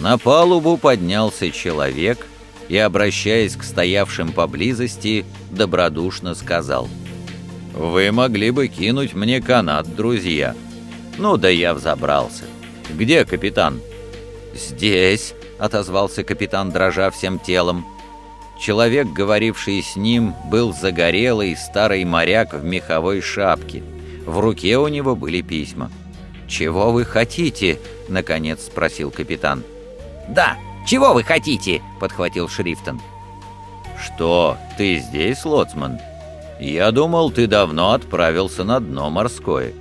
На палубу поднялся человек и, обращаясь к стоявшим поблизости, добродушно сказал «Вы могли бы кинуть мне канат, друзья». «Ну да я взобрался. Где капитан?» «Здесь», — отозвался капитан, дрожа всем телом. Человек, говоривший с ним, был загорелый старый моряк в меховой шапке. В руке у него были письма. «Чего вы хотите?» — наконец спросил капитан. «Да, чего вы хотите?» — подхватил Шрифтон. «Что, ты здесь, лоцман? Я думал, ты давно отправился на дно морское».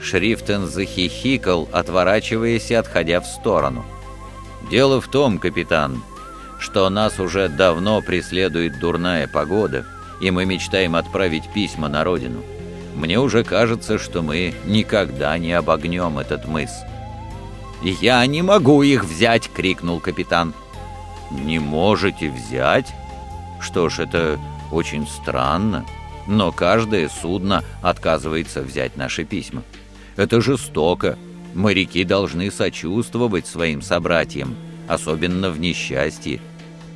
Шрифтон захихикал, отворачиваясь и отходя в сторону. «Дело в том, капитан, что нас уже давно преследует дурная погода, и мы мечтаем отправить письма на родину. Мне уже кажется, что мы никогда не обогнем этот мыс». «Я не могу их взять!» — крикнул капитан. «Не можете взять? Что ж, это очень странно, но каждое судно отказывается взять наши письма. Это жестоко. Моряки должны сочувствовать своим собратьям, особенно в несчастье.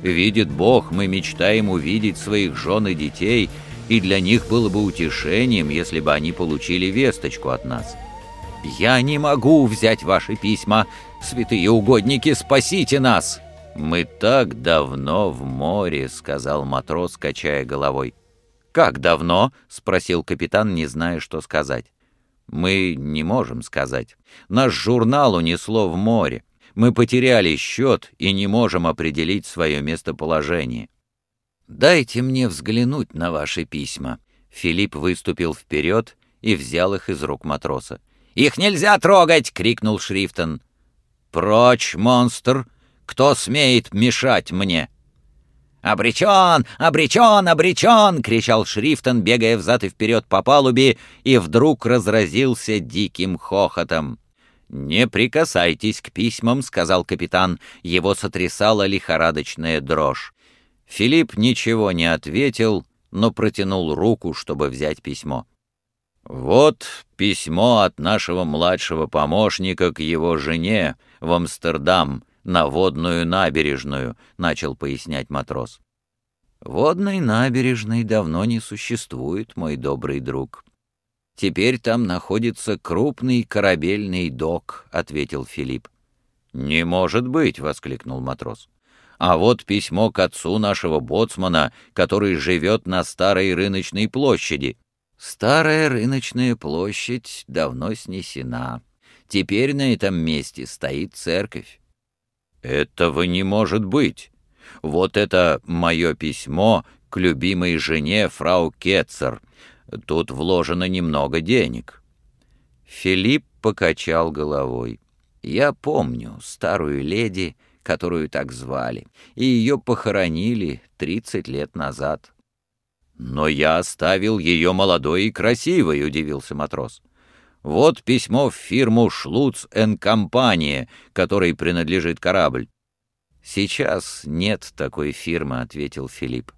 Видит Бог, мы мечтаем увидеть своих жен и детей, и для них было бы утешением, если бы они получили весточку от нас». «Я не могу взять ваши письма! Святые угодники, спасите нас!» «Мы так давно в море», — сказал матрос, качая головой. «Как давно?» — спросил капитан, не зная, что сказать. «Мы не можем сказать. Наш журнал унесло в море. Мы потеряли счет и не можем определить свое местоположение». «Дайте мне взглянуть на ваши письма». Филипп выступил вперед и взял их из рук матроса. «Их нельзя трогать!» — крикнул Шрифтон. «Прочь, монстр! Кто смеет мешать мне?» «Обречен! Обречен! Обречен!» — кричал Шрифтон, бегая взад и вперед по палубе, и вдруг разразился диким хохотом. «Не прикасайтесь к письмам», — сказал капитан. Его сотрясала лихорадочная дрожь. Филипп ничего не ответил, но протянул руку, чтобы взять письмо. «Вот письмо от нашего младшего помощника к его жене в Амстердам, на водную набережную», — начал пояснять матрос. «Водной набережной давно не существует, мой добрый друг. Теперь там находится крупный корабельный док», — ответил Филипп. «Не может быть!» — воскликнул матрос. «А вот письмо к отцу нашего боцмана, который живет на старой рыночной площади». Старая рыночная площадь давно снесена. Теперь на этом месте стоит церковь. Этого не может быть. Вот это мое письмо к любимой жене фрау Кетцер. Тут вложено немного денег. Филипп покачал головой. Я помню старую леди, которую так звали, и ее похоронили тридцать лет назад. «Но я оставил ее молодой и красивой», — удивился матрос. «Вот письмо в фирму «Шлуц энд Компания», которой принадлежит корабль». «Сейчас нет такой фирмы», — ответил Филипп.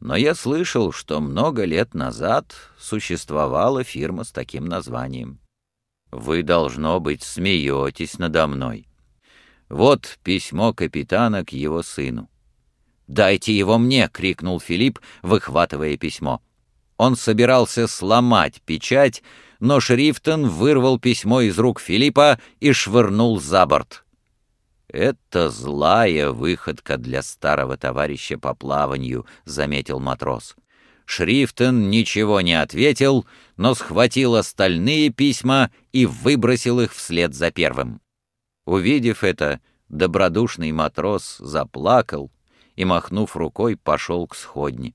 «Но я слышал, что много лет назад существовала фирма с таким названием. Вы, должно быть, смеетесь надо мной. Вот письмо капитана к его сыну. «Дайте его мне!» — крикнул Филипп, выхватывая письмо. Он собирался сломать печать, но Шрифтон вырвал письмо из рук Филиппа и швырнул за борт. «Это злая выходка для старого товарища по плаванию», — заметил матрос. Шрифтон ничего не ответил, но схватил остальные письма и выбросил их вслед за первым. Увидев это, добродушный матрос заплакал, и, махнув рукой, пошел к сходне.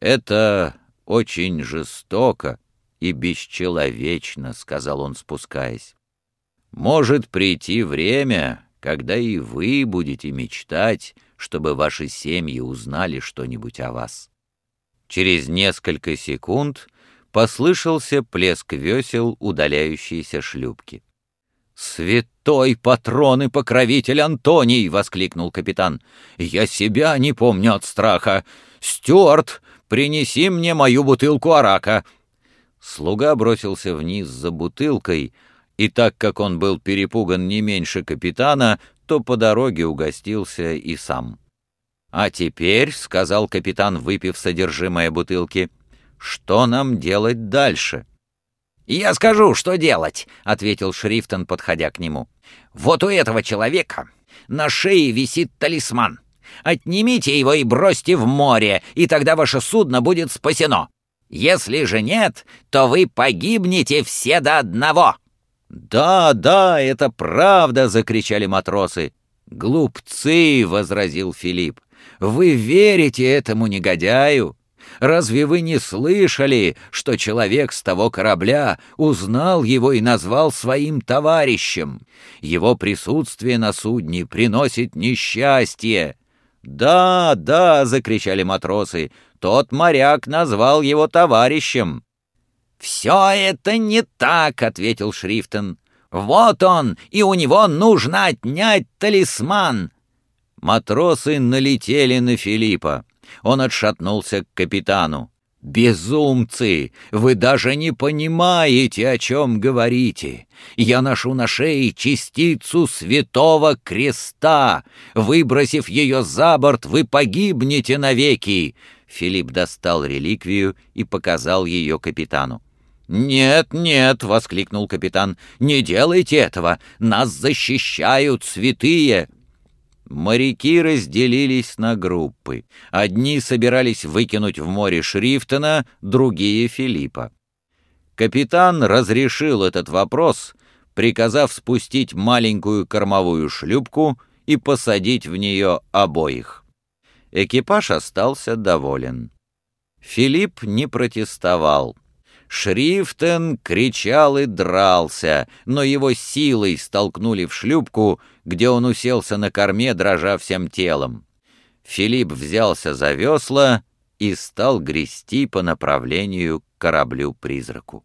«Это очень жестоко и бесчеловечно», — сказал он, спускаясь. «Может прийти время, когда и вы будете мечтать, чтобы ваши семьи узнали что-нибудь о вас». Через несколько секунд послышался плеск весел удаляющейся шлюпки. «Святой патрон и покровитель Антоний!» — воскликнул капитан. «Я себя не помню от страха! Стюарт, принеси мне мою бутылку арака!» Слуга бросился вниз за бутылкой, и так как он был перепуган не меньше капитана, то по дороге угостился и сам. «А теперь», — сказал капитан, выпив содержимое бутылки, — «что нам делать дальше?» «Я скажу, что делать», — ответил Шрифтон, подходя к нему. «Вот у этого человека на шее висит талисман. Отнимите его и бросьте в море, и тогда ваше судно будет спасено. Если же нет, то вы погибнете все до одного». «Да, да, это правда!» — закричали матросы. «Глупцы!» — возразил Филипп. «Вы верите этому негодяю? Разве вы не слышали, что человек с того корабля узнал его и назвал своим товарищем? Его присутствие на судне приносит несчастье!» «Да, да!» — закричали матросы. «Тот моряк назвал его товарищем!» «Все это не так!» — ответил Шрифтон. «Вот он, и у него нужно отнять талисман!» Матросы налетели на Филиппа. Он отшатнулся к капитану. «Безумцы! Вы даже не понимаете, о чем говорите! Я ношу на шее частицу святого креста! Выбросив ее за борт, вы погибнете навеки!» Филипп достал реликвию и показал ее капитану. «Нет, нет!» — воскликнул капитан. «Не делайте этого! Нас защищают святые!» Моряки разделились на группы. Одни собирались выкинуть в море Шрифтона, другие — Филиппа. Капитан разрешил этот вопрос, приказав спустить маленькую кормовую шлюпку и посадить в нее обоих. Экипаж остался доволен. Филипп не протестовал. Шрифтен кричал и дрался, но его силой столкнули в шлюпку, где он уселся на корме, дрожа всем телом. Филипп взялся за весла и стал грести по направлению к кораблю-призраку.